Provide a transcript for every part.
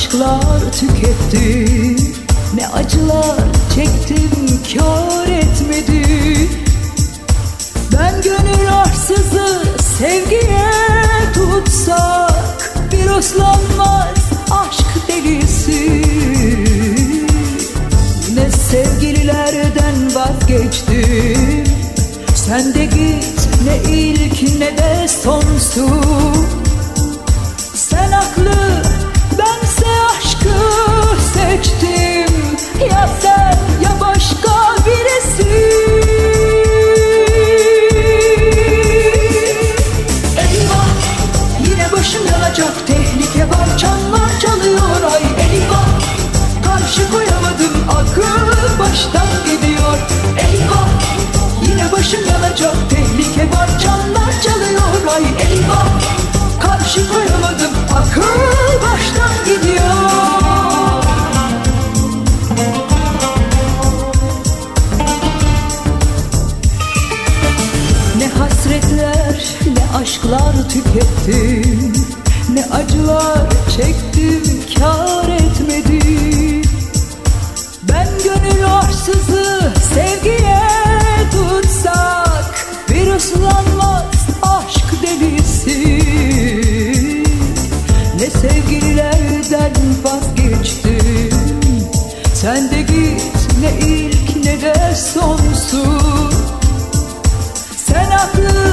aşklar tükettim Ne acılar çektim kar etmedi. Ben gönül arsızı sevgiye tutsak Bir uslanmaz aşk delisi. Ne sevgililerden vazgeçtim Sen de git ne ilk ne de sonsuz aşklar tükettim Ne acılar çektim kar etmedi. Ben gönül arsızı sevgiye tutsak Bir ıslanmaz aşk delisi. Ne sevgililerden vazgeçtim. Sen de git ne ilk ne de sonsuz sen haklı,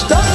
что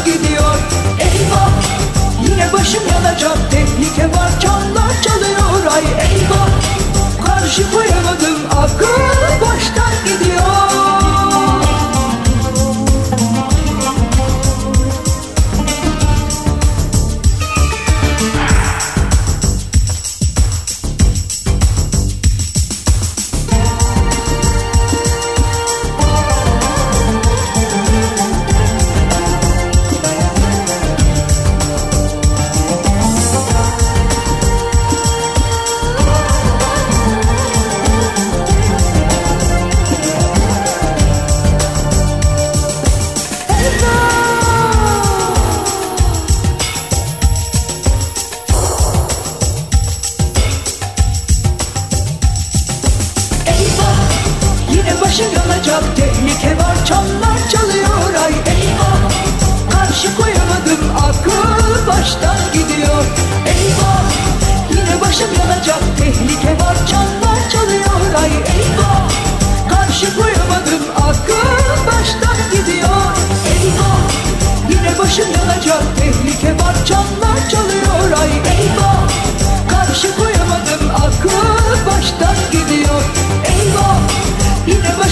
ちょっていけば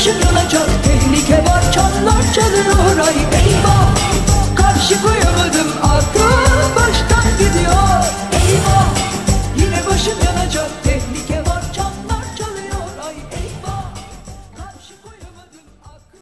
should feel like joy.